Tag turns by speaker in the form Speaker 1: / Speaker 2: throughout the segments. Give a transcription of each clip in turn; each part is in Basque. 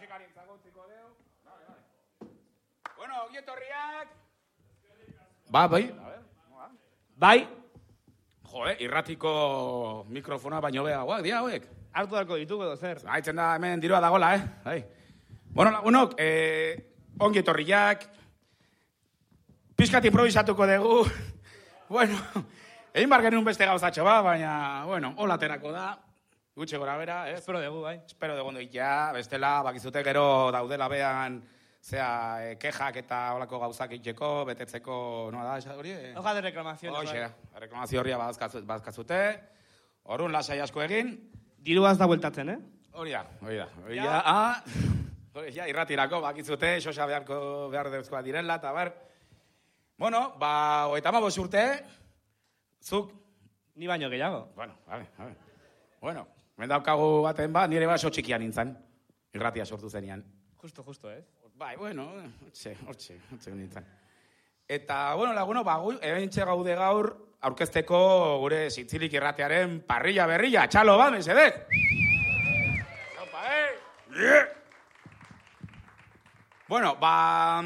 Speaker 1: musikari entzagotziko deu. Bai, bai. Bueno, ogietorriak. Ba, bai.
Speaker 2: Bai,
Speaker 1: Jode, irratiko mikrofona baino beagoak, dia hauek.
Speaker 2: hartu dalko ditugu edo zer.
Speaker 1: Haitzen da hemen dirua dagola, eh? Bai. Bueno, lagunok, eh, ongi etorriak, pizkat improvisatuko dugu. bueno, egin bar genuen beste gauzatxo ba, baina, bueno, hola aterako da, gutxe gora bera, ez?
Speaker 2: Espero dugu, bai.
Speaker 1: Espero dugu ja, bestela, bakizute gero daudela bean, zea, eh, kejak eta holako gauzak itxeko, betetzeko, no da, esa hori? Eh?
Speaker 2: Hoja de reclamación.
Speaker 1: Hoxe, reklamazio horria bazkazu- bazkazute, orun lasai asko egin,
Speaker 2: Dirua ez da bueltatzen, eh?
Speaker 1: Hori da, hori da. Hori
Speaker 2: Ja.
Speaker 1: ja, ah, hori ja, irratirako, bakizute, xosa beharko behar dezkoa direla, eta bar. Bueno, ba, hamabost urte, zuk,
Speaker 2: Ni baino gehiago.
Speaker 1: bueno, vale, vale. Bueno, mendaukagu baten ba, nire baso txikia nintzen, irratia sortu zenean.
Speaker 2: Justo, justo, eh?
Speaker 1: Bai, bueno, hortxe, hortxe, hortxe nintzen. Eta, bueno, laguno, ba, ebentxe gaude gaur, aurkezteko gure zitzilik irratearen parrilla berrilla, txalo ba, mesedez! Opa, eh! Yeah! Bueno, ba,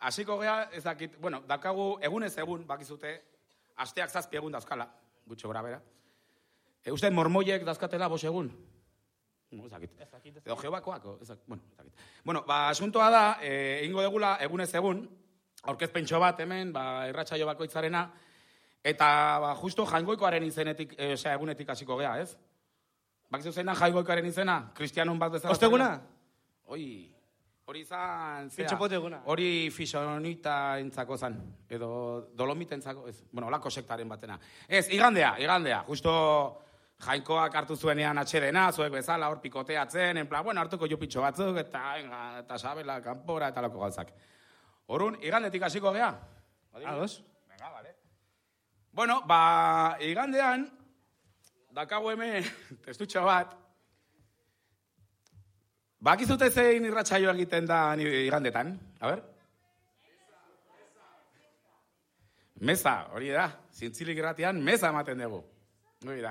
Speaker 1: hasiko gea, ez dakit, bueno, dakagu egunez egun, bakizute, asteak zazpi egun dauzkala, gutxo gora bera. E, uste mormoiek dauzkatela bos egun? No, ez dakit.
Speaker 2: Ez dakit, ez
Speaker 1: Edo geobakoako, ez dakit. Bueno, ez dakit. Bueno, ba, asuntoa da, e, egingo degula egunez egun, aurkezpentxo bat hemen, ba, irratsaio bakoitzarena, eta ba, justo jaingoikoaren izenetik, e, osea, egunetik hasiko gea, ez? Bakizu zein da jaingoikoaren izena? Kristianun bat bezala.
Speaker 2: Osteguna?
Speaker 1: Oi, hori izan... zea,
Speaker 2: Pintxopote eguna.
Speaker 1: Hori fisonita entzako zan, edo dolomita entzako, ez, bueno, olako sektaren batena. Ez, igandea, igandea, justo jainkoak hartu zuenean atxedena, zuek bezala hor pikoteatzen, en plan, bueno, hartuko jupitxo batzuk, eta, venga, eta sabela, kanpora, eta lako gauzak. Horun, igandetik hasiko gea?
Speaker 2: Ados.
Speaker 1: Venga, vale. Bueno, ba, igandean, dakago hemen, testutxo bat, bakizute zein irratsaio egiten da ni- igandetan, a ber? Meza, hori da, zintzilik irratian, meza ematen dugu. Hori da.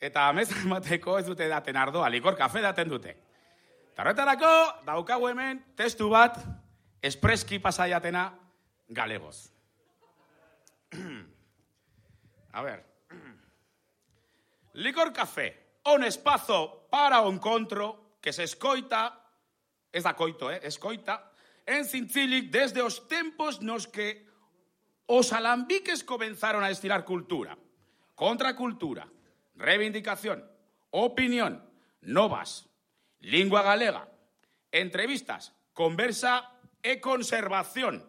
Speaker 1: Eta ameza emateko ez dute daten ardoa, likor kafe daten dute. Eta horretarako, daukagu hemen, testu bat, espreski pasaiatena, galegoz. A ver. Licor café, un espazo para o encontro que se escoita, es da coito, eh? escoita, en Cincilic desde os tempos nos que os alambiques comenzaron a estirar cultura, contracultura, reivindicación, opinión, novas, lingua galega, entrevistas, conversa e conservación.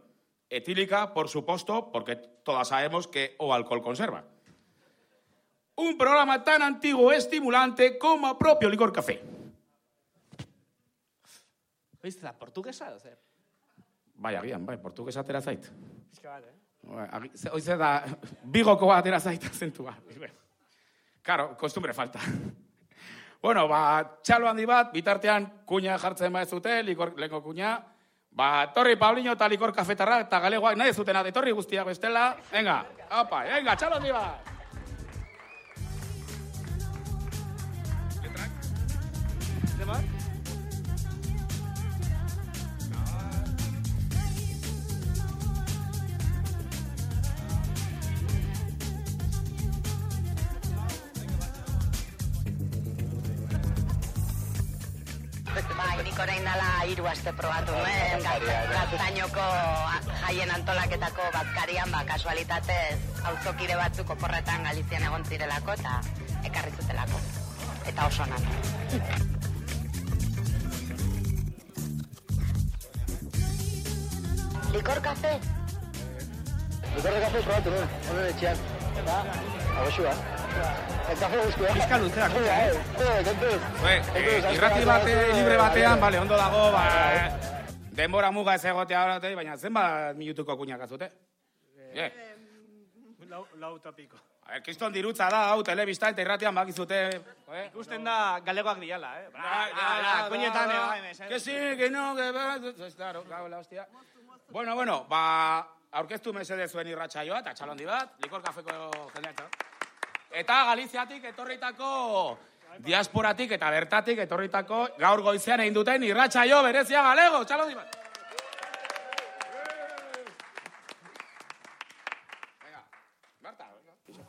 Speaker 1: Etílica, por supuesto, porque todas sabemos que o alcohol conserva. Un programa tan antiguo e estimulante como a propio licor café.
Speaker 2: Oizte da, portuguesa edo zer?
Speaker 1: Bai, agian, bai, portugues atera zait.
Speaker 2: Pizka bat, eh?
Speaker 1: Ze- Hoize da, bigoko atera zait azentua. Karo, kostumbre falta. Bueno, ba, txalo handi bat, bitartean kuña jartzen ba ez zute, likor, leko kuña. Ba, torri Pablino eta likor kafetarra eta galegoak nahi ez zutena, etorri guztiak bestela. Venga, apa, venga, txalo handi bat.
Speaker 3: Aste probatu nuen, gaztainoko jaien antolaketako bazkarian, ba, kasualitatez, auzokide batzuk oporretan Galizian egon zirelako, eta ekarri zutelako. Eta oso onak. Likor kafe?
Speaker 4: Likorre kafe probatu nuen, honen etxean. Ba, abosua. Guztua.
Speaker 2: Pizka luzera,
Speaker 4: Eh, eh,
Speaker 1: eh, irrati bate, libre batean, bale, ondo dago, ba, denbora muga ez egotea horate, baina zenbat minutuko kuñak azute? Yeah.
Speaker 2: Lau, lau topiko.
Speaker 1: A ver, kriston dirutza da, hau, telebista eta irratian bakizute. Eh?
Speaker 2: Ikusten da galegoak diala, eh?
Speaker 1: Bai, bai, bai, bai,
Speaker 2: eh,
Speaker 1: bai.
Speaker 2: bai.
Speaker 1: Que sí, que no, que va. Pues, Claro, claro, la hostia. Bueno, bueno, ba, aurkeztu mesede zuen irratsaioa eta txalondi bat, likor kafeko jendea. Eta Galiziatik etorritako diasporatik eta bertatik etorritako gaur goizean egin duten irratsaio berezia galego, txalo di bat. Venga, Marta, venga.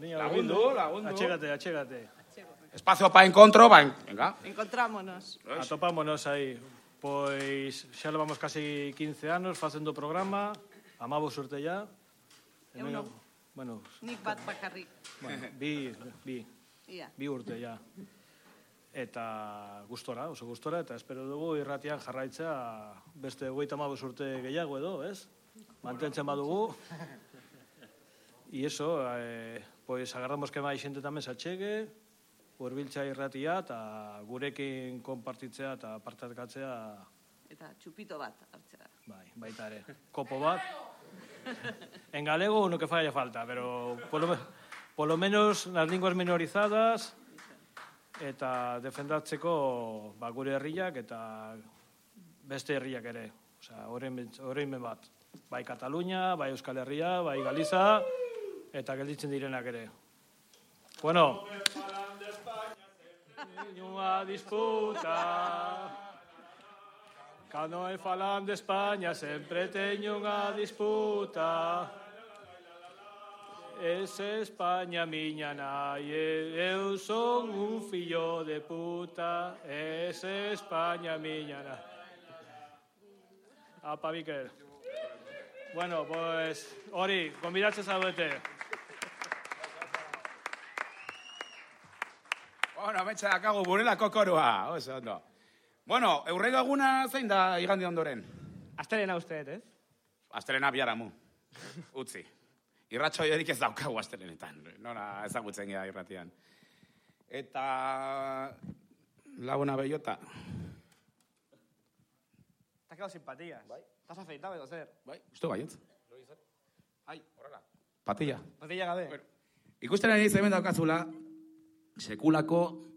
Speaker 2: Niña,
Speaker 1: Lagundu,
Speaker 2: lagundu. Achégate, achégate.
Speaker 1: Espacio pa encontro, ba, venga.
Speaker 5: Encontrámonos.
Speaker 2: Atopámonos aí. Pois xa levamos casi 15 anos facendo programa, amabos urte ya.
Speaker 5: Eu non.
Speaker 2: Bueno,
Speaker 5: Nik bat bakarrik.
Speaker 2: bueno, bi, bi,
Speaker 5: Ia.
Speaker 2: bi urte ja. Eta gustora, oso gustora, eta espero dugu irratian jarraitza beste hogeita amabos urte gehiago edo, ez? Mantentzen badugu. Y eso, eh, pues agarramos que máis xente tamén se achegue, hurbiltza irratia eta gurekin konpartitzea eta partarkatzea
Speaker 5: Eta txupito bat hartzea.
Speaker 2: bai, baita ere. Kopo bat. En galego no que falla falta, pero por lo, menos las linguas minorizadas eta defendatzeko ba, gure herriak eta beste herriak ere. Osea, orain orain bat. Bai Katalunia, bai Euskal Herria, bai Galiza eta gelditzen direnak ere. Bueno, Unha disputa Cando hai falan de España sempre teño unha disputa. Ese España miña nai, eu son un fillo de puta. Ese España miña nai. A Miquel Bueno, pues, Ori, convidaxe a vete.
Speaker 1: Bueno, metxa dakago burelako koroa, oso ondo. Bueno, eurrego eguna zein da igandi ondoren?
Speaker 2: Astelena usteet, ez?
Speaker 1: Astelena biharamu. Utzi. Irratxo jorik ez daukagu astelenetan. Nora ezagutzen gira irratian. Eta... Laguna bellota.
Speaker 6: Te has quedado sin patillas. ¿Estás afeitado edo zer?
Speaker 1: Bai, uste baietz. Ai, horrela. Patilla.
Speaker 6: Patilla gabe.
Speaker 1: Bueno. Ikusten ari hemen daukazula, sekulako...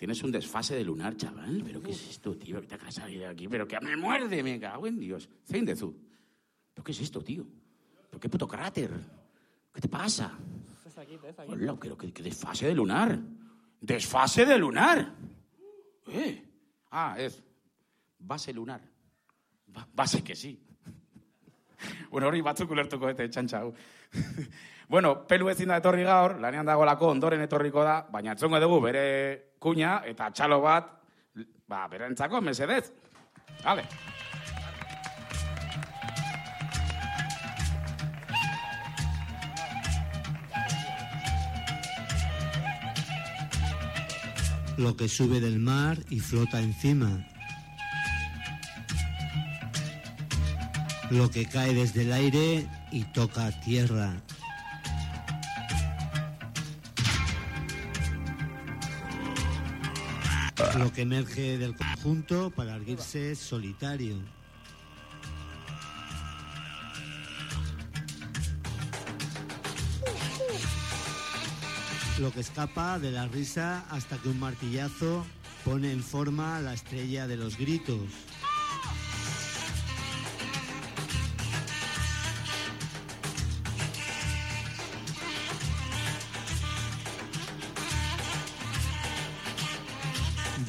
Speaker 1: Tienes un desfase de lunar, chaval. ¿Pero qué es esto, tío? ¿Qué te has salido de aquí? ¿Pero que me muerde? Me cago en Dios. Zein dezu. ¿Pero qué es esto, tío? ¿Pero qué puto cráter? ¿Qué te pasa?
Speaker 6: Dakit.
Speaker 1: Hola, pero qué, qué desfase de lunar. ¡Desfase de lunar! ¿Eh? Ah, es base lunar. Ba, base que sí. bueno, hori batzuk ulertuko eta txantxa hau. bueno, pelu ezin da etorri gaur, lanean dagolako ondoren etorriko da, baina etzongo dugu bere kuña eta txalo bat, ba, berentzako, mesedez. Vale.
Speaker 7: lo que sube del mar y flota encima. Lo que cae desde el aire y toca tierra. Lo que emerge del conjunto para erguirse solitario. Lo que escapa de la risa hasta que un martillazo pone en forma la estrella de los gritos.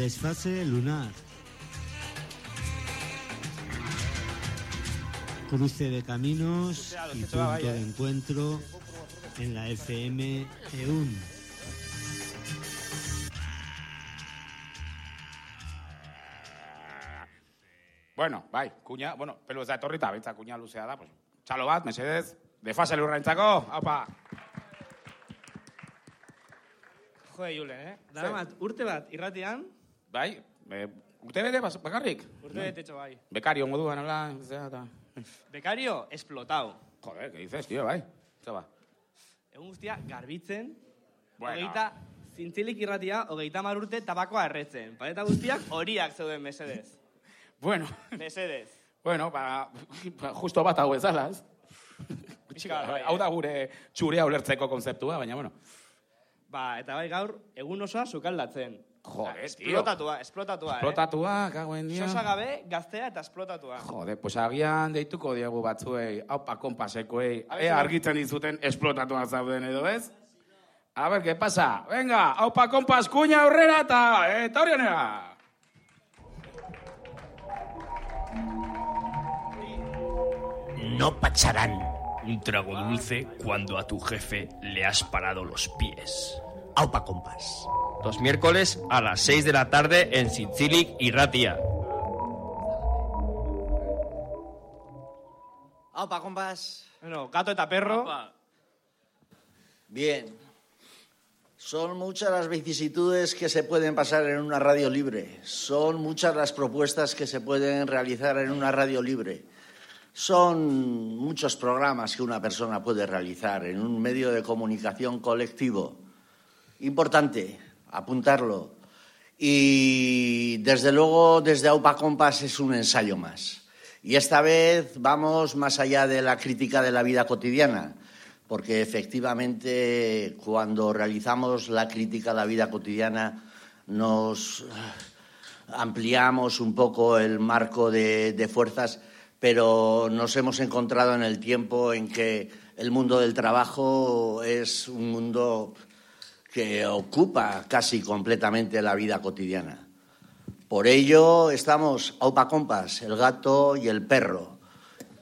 Speaker 7: Desfase lunar. Cruce de caminos y punto de encuentro en la FM EUN.
Speaker 1: Bueno, bai, kuña, bueno, pelu ez da etorrita, bentsa kuña luzea da, pues, txalo bat, mesedez, defase lurraintzako, haupa.
Speaker 6: Jode, Julen, eh? Daramat, urte bat, irratian,
Speaker 1: Bai, e, urte bete bakarrik?
Speaker 6: urte betetxo bai.
Speaker 1: Bekario moduan, hola, zera, eta...
Speaker 6: Bekario, explotado.
Speaker 1: Joder, ¿qué dices, tío, bai? Zer ba?
Speaker 6: Egun guztia, garbitzen,
Speaker 1: Bueno.
Speaker 6: hogeita, zintzilik irratia, hogeita mar urte tabakoa erretzen. Paleta guztiak horiak zeuden mesedez.
Speaker 1: Bueno,
Speaker 6: Mesedez.
Speaker 1: bueno, ba, justo bat hau ezala, ez?
Speaker 6: Bai,
Speaker 1: Hau da gure txurea ulertzeko konzeptua, baina, bueno.
Speaker 6: Ba, eta bai gaur, egun osoa sukaldatzen.
Speaker 1: Joder, tío.
Speaker 6: Esplotatua, esplotatua, eh?
Speaker 1: Esplotatua, kagoen dia.
Speaker 6: Sosa gabe, gaztea eta esplotatua.
Speaker 1: Joder, pues agian deituko diegu batzuei,
Speaker 6: A ver,
Speaker 1: ea
Speaker 6: zer-
Speaker 1: argitzen dizuten esplotatuak zauden edo ez? A ver qué pasa. Venga, aupa kompas, kuña aurrera eta etorri honera.
Speaker 8: No pacharán. Un trago dulce cuando a tu jefe le has parado los pies.
Speaker 7: Aupa Compas.
Speaker 9: Los miércoles a las 6 de la tarde en Sintzilik y Ratia.
Speaker 10: Aupa, compas.
Speaker 6: Bueno, gato eta perro.
Speaker 10: Bien. Son muchas las vicisitudes que se pueden pasar en una radio libre. Son muchas las propuestas que se pueden realizar en una radio libre. Son muchos programas que una persona puede realizar en un medio de comunicación colectivo. Importante apuntarlo. Y desde luego, desde AUPA Compas es un ensayo más. Y esta vez vamos más allá de la crítica de la vida cotidiana, porque efectivamente cuando realizamos la crítica a la vida cotidiana nos ampliamos un poco el marco de, de fuerzas, pero nos hemos encontrado en el tiempo en que el mundo del trabajo es un mundo que ocupa casi completamente la vida cotidiana. Por ello estamos Aupa Compas, el gato y el perro.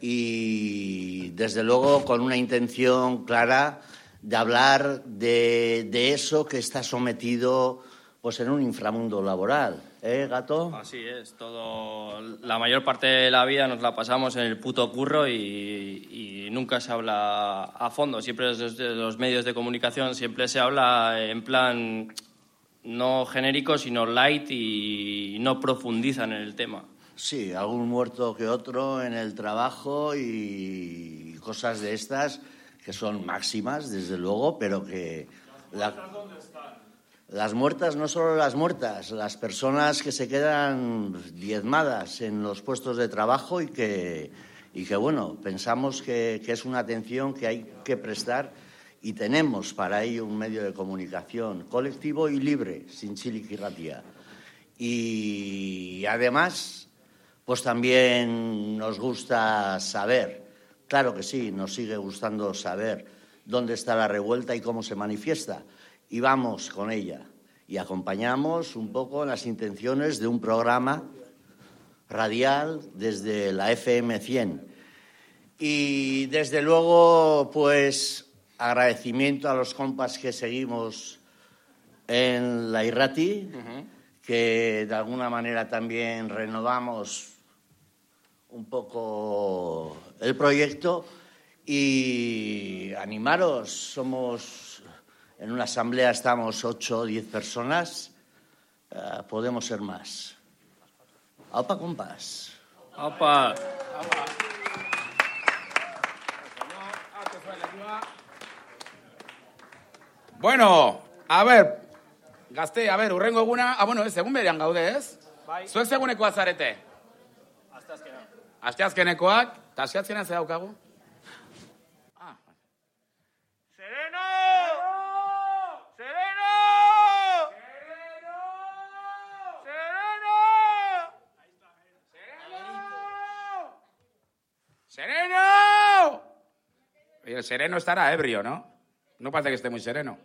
Speaker 10: Y desde luego con una intención clara de hablar de, de eso que está sometido pues en un inframundo laboral. ¿Eh, gato?
Speaker 9: Así es, todo. La mayor parte de la vida nos la pasamos en el puto curro y, y nunca se habla a fondo. Siempre desde los medios de comunicación siempre se habla en plan no genérico, sino light y no profundizan en el tema.
Speaker 10: Sí, algún muerto que otro en el trabajo y cosas de estas que son máximas, desde luego, pero que... la- las muertas, no solo las muertas, las personas que se quedan diezmadas en los puestos de trabajo y que, y que bueno, pensamos que, que es una atención que hay que prestar y tenemos para ello un medio de comunicación colectivo y libre, sin chiliquirratía. Y además, pues también nos gusta saber, claro que sí, nos sigue gustando saber dónde está la revuelta y cómo se manifiesta. Y vamos con ella. Y acompañamos un poco las intenciones de un programa radial desde la FM 100. Y desde luego, pues agradecimiento a los compas que seguimos en la Irrati, que de alguna manera también renovamos un poco el proyecto. Y animaros, somos en una asamblea estamos ocho o diez personas, eh, podemos ser más. Aupa compas.
Speaker 9: ¡Opa!
Speaker 1: Bueno, a ver, gazte, a ver, urrengo eguna, ah, bueno, ez, egun berean gaude, ez?
Speaker 2: Bai.
Speaker 1: Zuen segunekoa zarete? Asteazkenekoak, eta asteazkenean ze daukagu? Ah.
Speaker 6: ¡Sereno! ¡Sereno!
Speaker 1: ¡Sereno! Y el sereno estará ebrio, ¿no? No parece que esté muy sereno.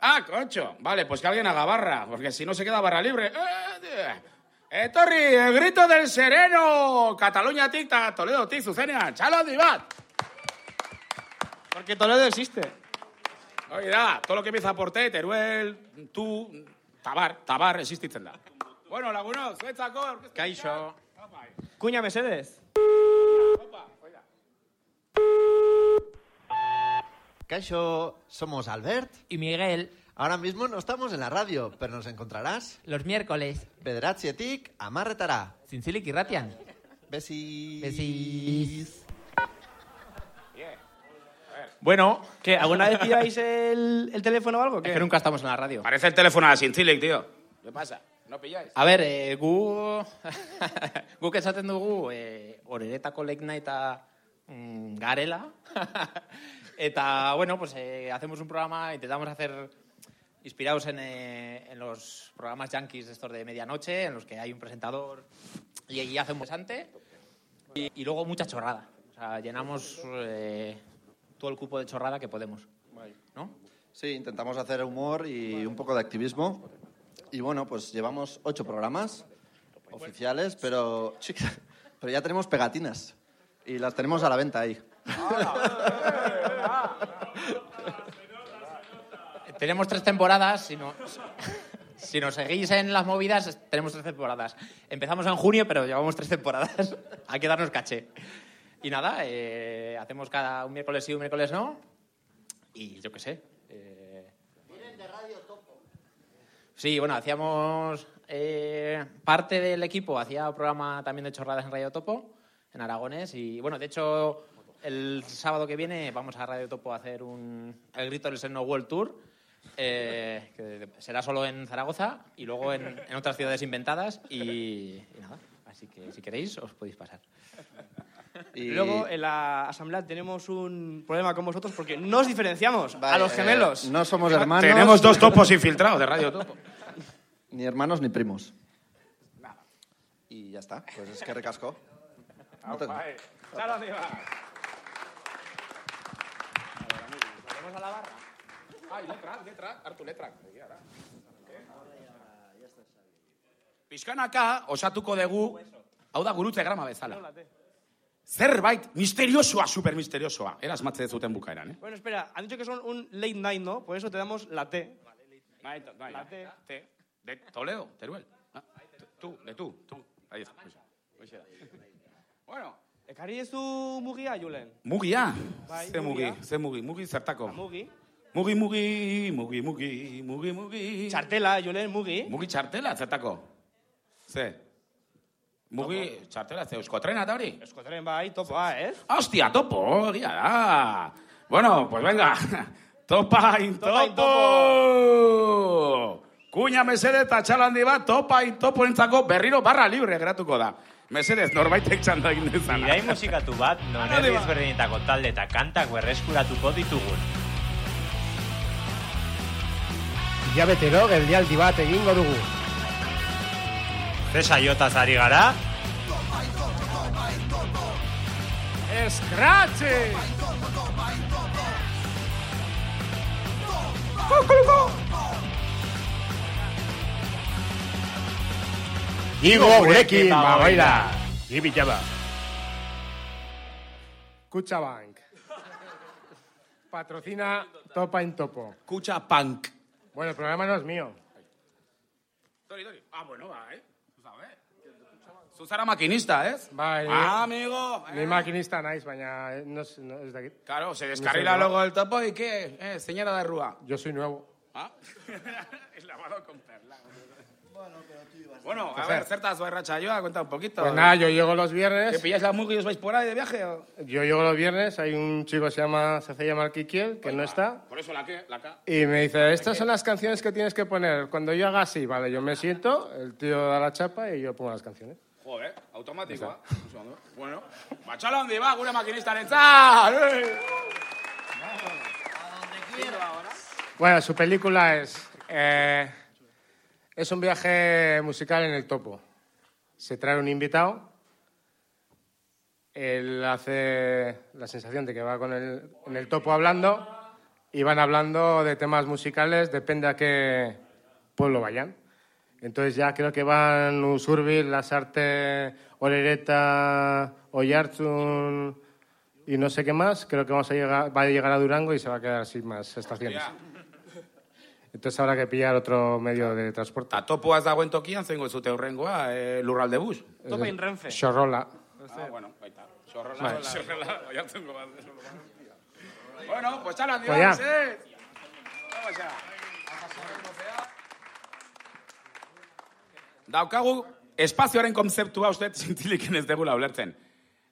Speaker 1: Ah, concho. Vale, pues que alguien haga barra, porque si no se queda barra libre. ¡Eh, eh, Torri, el grito del sereno! Cataluña ticta, Toledo tic, Zucenia, chalo divat.
Speaker 6: Porque Toledo existe.
Speaker 1: Hori da, todo lo que empieza por T, Teruel, tú, Tabar, Tabar existitzen da. Bueno, lagunok, zuetzako... Kaixo.
Speaker 6: Cuña Mesedes.
Speaker 11: Caixo, somos Albert
Speaker 12: y Miguel.
Speaker 11: Ahora mismo no estamos en la radio, pero nos encontrarás
Speaker 12: Los miércoles.
Speaker 11: Bederatzietik amarretara.
Speaker 12: Zintzilik irratian.
Speaker 11: Besis.
Speaker 12: Besis.
Speaker 6: Bueno, ¿qué? ¿Alguna vez pilláis el, el teléfono o algo?
Speaker 12: Es
Speaker 6: ¿qué?
Speaker 12: que nunca estamos en la radio.
Speaker 1: Parece el teléfono a Sintzilik, tío. ¿Qué pasa? ¿No pilláis?
Speaker 12: A ber, e, gu... guk esaten dugu e, horeretako lekna eta mm, garela. eta, bueno, pues eh, hacemos un programa, intentamos hacer inspirados en, eh, en los programas yankees estos de medianoche, en los que hay un presentador y, y hace un y luego mucha chorrada. O sea, llenamos eh, todo el cupo de chorrada que podemos. ¿No?
Speaker 11: Sí, intentamos hacer humor y un poco de activismo. Y bueno, pues llevamos ocho programas oficiales, pero, pero ya tenemos pegatinas. Y las tenemos a la venta ahí.
Speaker 12: Tenemos tres temporadas, si, no, si nos seguís en las movidas, tenemos tres temporadas. Empezamos en junio, pero llevamos tres temporadas. Hay que darnos caché. Y nada, eh, hacemos cada un miércoles sí, un miércoles no. Y yo qué sé. eh, Sí, bueno, hacíamos eh, parte del equipo, hacía programa también de chorradas en Radio Topo, en Aragones, y bueno, de hecho, el sábado que viene vamos a Radio Topo a hacer un, el Grito del Seno World Tour, eh, que será solo en Zaragoza y luego en, en otras ciudades inventadas, y, y nada, así que si queréis os podéis pasar.
Speaker 11: Y-
Speaker 6: Luego, en la asamblea tenemos un problema con vosotros porque nos diferenciamos a
Speaker 11: Vale,
Speaker 6: los
Speaker 11: eh,
Speaker 6: gemelos.
Speaker 11: no somos hermanos.
Speaker 1: Tenemos dos topos infiltrados de Radio Topo.
Speaker 11: Ni hermanos ni primos. Y ya está. Pues es que recasco. Moltes-
Speaker 1: Volvemos la barra. Ai, letrak, letrak, hartu letrak. Egia da. Pixkanaka osatuko dugu, hau da gurutze grama bezala. Zerbait misteriosoa, super misteriosoa. Era asmatze zuten bukaeran, eh?
Speaker 6: Bueno, espera, han dicho que son un late night, ¿no? Por eso te damos la T.
Speaker 1: La T. T. De Toledo, Teruel. Ah, Tú, de tú, tú. Ahí está. Da.
Speaker 6: Ekarri ez du mugia, Julen?
Speaker 1: mugia.
Speaker 6: Bai,
Speaker 1: Ze mugi, ze mugi, mugi zertako.
Speaker 6: Mugi.
Speaker 1: Mugi, mugi, mugi, mugi, mugi, mugi.
Speaker 6: Txartela, Julen, mugi.
Speaker 1: Mugi txartela, zertako. Ze? Mugi txartela, ze euskotrena eta hori?
Speaker 6: Euskotren bai, topoa, ez?
Speaker 1: Hostia, topo, egia da. Bueno, pues venga. Topa in
Speaker 6: Topa in
Speaker 1: topo. Kuña mesede eta txalandi bat, topa in topo entzako berriro barra libre geratuko da. Mesedez, norbaitek txanda egin dezan.
Speaker 13: Bidai musikatu bat, non herri
Speaker 1: ba.
Speaker 13: ezberdinetako talde eta kantak berreskuratuko ditugun.
Speaker 14: Hilabetero geldialdi bat egingo dugu.
Speaker 13: Ze saiotaz ari gara?
Speaker 14: Eskratxe! Igo gurekin, ba, baila. Ibi jaba.
Speaker 15: Kutxabank. Patrocina Topa in Topo.
Speaker 1: Kucha Punk.
Speaker 15: Bueno, el programa no es mío.
Speaker 1: Dori, dori. Ah, bueno, ba, eh. Zuzabe. Zuzara makinista, ez?
Speaker 15: Bai,
Speaker 1: Ah, amigo.
Speaker 15: Ni makinista naiz, baina eh, no, es- no es de aquí.
Speaker 1: Claro, se descarrila luego el topo y qué, eh, señora de Rúa.
Speaker 15: Yo soy nuevo.
Speaker 1: Ah? es lavado con. Bueno, a
Speaker 15: Pues,
Speaker 1: ver, certas barracha yo, cuenta un poquito.
Speaker 15: Pues nada, yo llego los
Speaker 1: ¿Que
Speaker 15: viernes.
Speaker 1: pilláis la mugi y os vais por ahí de viaje? o?
Speaker 15: Yo llego los viernes, hay un chico que se llama, se hace llamar Kikiel, que no está.
Speaker 1: Por eso la que, la K.
Speaker 15: Y me dice, estas son las canciones que tienes que poner. Cuando yo haga así, vale, yo me siento, el tío da la chapa y yo pongo las canciones.
Speaker 1: Joder, automático. ¿eh? Un segundo. Bueno, machala donde va, gure maquinista en
Speaker 15: Bueno, su película es. eh, es un viaje musical en el topo. Se trae un invitado. Él hace la sensación de que va con el, en el topo hablando. Y van hablando de temas musicales, depende a qué pueblo vayan. Entonces ya creo que van Usurbil, Lasarte, Orereta, Oyarzun y no sé qué más. Creo que vamos a llegar, va a llegar a Durango y se va a quedar sin más estaciones. Entonces habrá que pillar otro medio de transporte.
Speaker 1: A topo ez dagoen tokian, zengo ez zute horrengoa, eh, lurralde bus.
Speaker 6: Topa in Renfe.
Speaker 15: Xorrola.
Speaker 1: Ah, bueno, baita. Xorrola,
Speaker 15: Vale.
Speaker 1: xorrola, oiartzungo bat. Bueno, pues txala handi
Speaker 15: Pues
Speaker 1: mesedez. Vamos ya. Daukagu espazioaren konzeptua uste zintzilik ez degula ulertzen.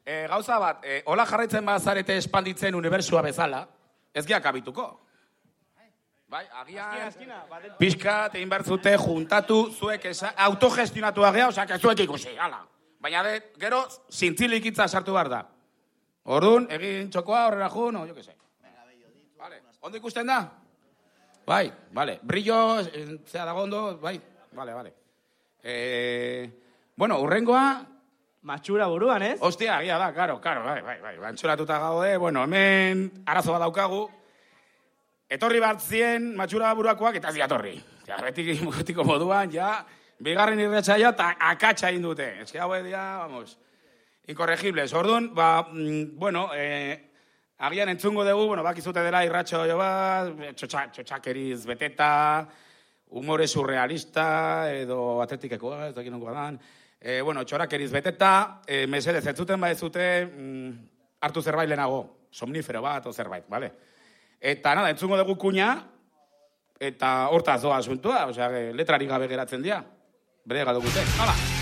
Speaker 1: E, gauza bat, e, hola jarraitzen bazarete espanditzen unibertsua bezala, ez geak abituko. Bai, agian... Pixka, egin behar zute, juntatu, zuek esa, autogestionatua geha, osea, que zuek ikusi, ala. Baina de, gero, zintzilik hitza sartu behar da. Orduan, egin txokoa, horrela jun, o, jo que se. Vale, ondo ikusten da? Bai, vale. Brillo, eh, zea dago ondo, bai, vale, vale. Eh, bueno, urrengoa...
Speaker 6: Matxura buruan, ez?
Speaker 1: Ostia, agia da, karo, karo, bai, bai, bai. Bantxoratuta gaude, bueno, hemen arazo bat daukagu. Etorri bat zien matxura burakoak eta ez diatorri. Ja, beti betiko moduan, ja, bigarren irretxaia eta akatsa egin dute. Ez que hau dia, vamos, inkorregibles. Orduan, ba, mm, bueno, eh, agian entzungo dugu, bueno, bakizute dela irratxo jo bat, txotxa, txotxakeriz beteta, humore surrealista, edo atletikekoa, ez dakit nongoa dan. E, bueno, txorakeriz beteta, e, mesedez, ez zuten ba ez zute, mm, hartu zerbait lehenago, somnifero bat o zerbait, vale? Eta nada, entzungo dugu kuña, eta hortaz doa asuntua, osea, letrarik gabe geratzen dira. Bere gado gute. Hala!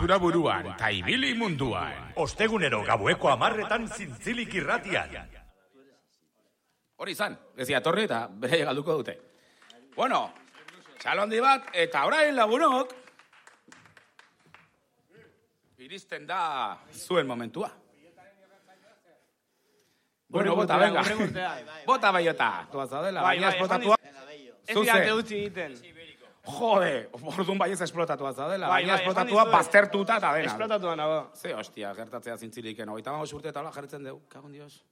Speaker 14: Matxura buruan, eta ibili munduan.
Speaker 8: Ostegunero gabueko amarretan zintzilik irratian.
Speaker 1: Hori izan, ez torri eta bere galduko dute. Bueno, txalo handi bat, eta orain lagunok, iristen da zuen momentua. Bueno, bota, venga. Bota baiota. Tua zaudela,
Speaker 6: Bai,
Speaker 1: baina
Speaker 6: bai,
Speaker 1: esplotatua.
Speaker 6: Ez
Speaker 1: Zuze.
Speaker 6: dira utzi egiten.
Speaker 1: Jode, orduan bai ez esplotatua zaudela,
Speaker 6: Bai,
Speaker 1: baina
Speaker 6: bai,
Speaker 1: esplotatua baztertuta eta dena.
Speaker 6: Esplotatua nago.
Speaker 1: Ze hostia, gertatzea zintziliken, hogeita mago urte eta hola jarretzen dugu, kagon dios.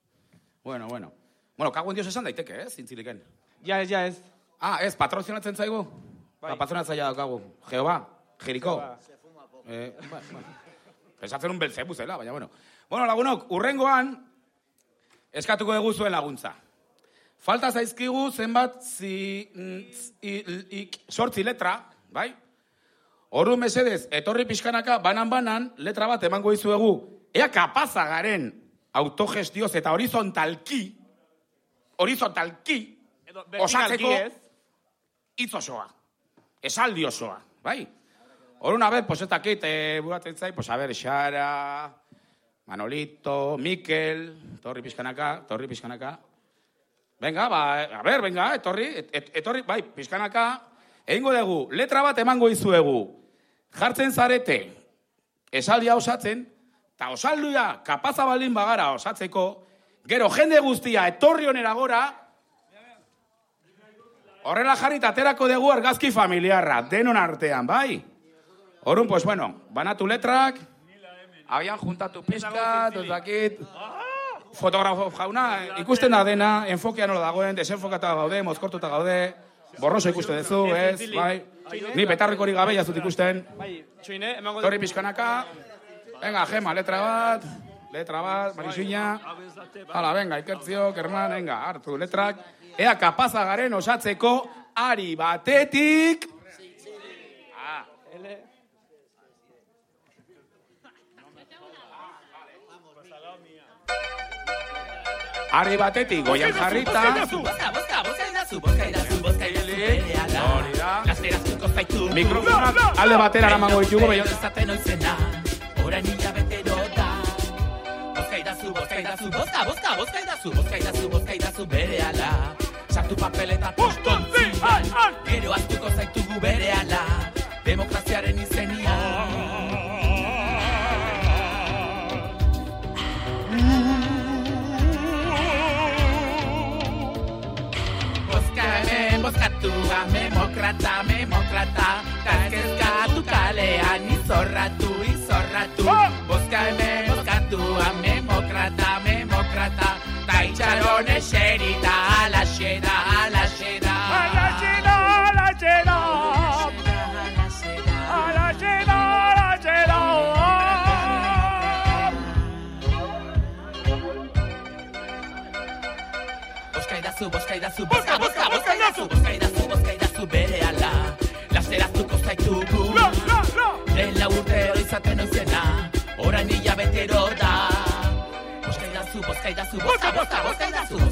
Speaker 1: Bueno, bueno. Bueno, kagon dios esan daiteke, eh, zintziliken.
Speaker 6: Ja ez, ja ez.
Speaker 1: Ah, ez, patrozionatzen zaigu? Bai. Patronatzaia daukagu. Jehova, Jeriko. Eh, ba, ba. Pensatzen un belzebu zela, baina bueno. Bueno, lagunok, urrengoan, eskatuko dugu zuen laguntza. Falta zaizkigu zenbat zi, ik, sortzi letra, bai? Ordu mesedez, etorri pixkanaka, banan-banan, letra bat emango dizuegu, ea kapaza garen autogestioz eta horizontalki, horizontalki,
Speaker 6: vertikalki
Speaker 1: osatzeko hitz osoa. Esaldi osoa, bai? Orduan, a ber, pues ez dakit, eh, buratzen zait, pues a ber, Xara, Manolito, Mikel, torri pixkanaka, torri pixkanaka. Venga, ba, a ber, venga, etorri, et, et, etorri, bai, pixkanaka. Egingo dugu, letra bat emango izuegu. Jartzen zarete, esaldia osatzen, eta osaldia kapaza baldin bagara osatzeko, gero jende guztia etorri onera gora, horrela jarri aterako dugu argazki familiarra, denon artean, bai? Orun, pues bueno, banatu letrak, abian juntatu pizkat, ez dakit, fotografo jauna, ikusten da dena, enfokea nola dagoen, desenfokata gaude, mozkortuta gaude, borroso ikusten duzu, ez, bai? Ni petarrik hori gabe jazut ikusten.
Speaker 6: Bai,
Speaker 1: Torri pizkanaka, venga, gema, letra bat, letra bat, marisuina, hala, venga, ikertzio, kerman, venga, hartu letrak, ea kapaza garen osatzeko ari batetik, ah, ari batetik goian jarrita, mikrofonak alde batera eramango ditugu, behin,
Speaker 16: Esaten oizena, orain hilabetero da. Bozka idazu, bozka idazu, bozka, bozka, bozka idazu, bozka idazu, bozka idazu bere ala. Sartu papeleta postontzian, gero aztuko zaitugu bere ala. Demokraziaren izenia. Hemen, bozkatua, memokrata, memokrata. Kaskezkatu kalean, izorratu, izorratu. Bozka hemen, bozkatua, memokrata, memokrata. Ta itxaron eserita, alaxe da, alaxe da.
Speaker 14: Alaxe da, alaxe da. Alaxe da, alaxe da.
Speaker 16: Bozka idazu, bozka idazu, bozka, bozka, bozka idazu Bozka idazu, bozka idazu bere ala. Lasteraztuko zaitugu. Dela urtero izaten oizena Orain hilabetero da. Bozka idazu, bozka bozka, bozka,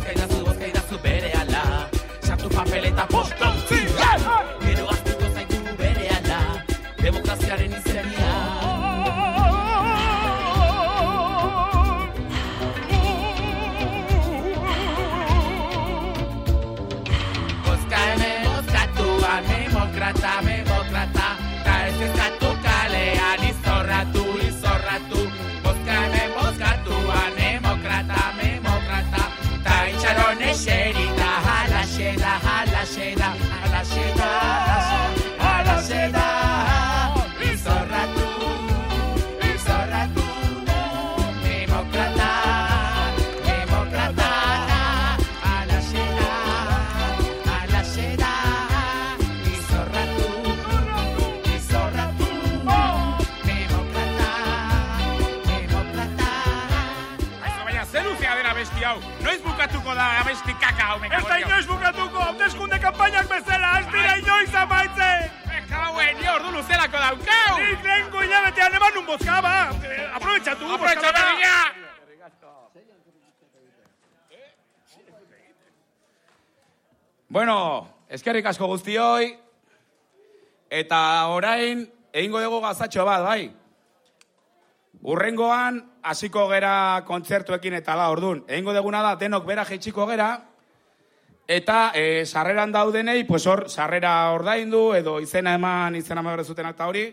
Speaker 1: bukatuko da abesti kaka hau, meka
Speaker 2: Ez da inoiz bukatuko, hauteskunde kanpainak bezala, ez dira inoiz amaitzen!
Speaker 1: Kauen, ni ordu luzelako daukau!
Speaker 2: Nik lehenko hilabetean eman nun bozka, ba! Aprobetxatu,
Speaker 1: Aprobetxatu,
Speaker 2: bozka, ba!
Speaker 1: Bueno, eskerrik asko guztioi. Eta orain, egingo dugu gazatxo bat, bai. Urrengoan, hasiko gera kontzertuekin eta la, ordun. Egingo duguna da, denok bera jeitsiko gera. Eta e, sarreran daudenei, pues hor, sarrera ordaindu edo izena eman, izena eman zuten eta hori.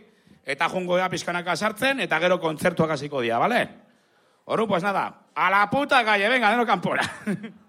Speaker 1: Eta jungo da pixkanaka sartzen, eta gero kontzertuak hasiko dira, bale? Horu, pues nada, a la puta calle, venga, denok kanpora.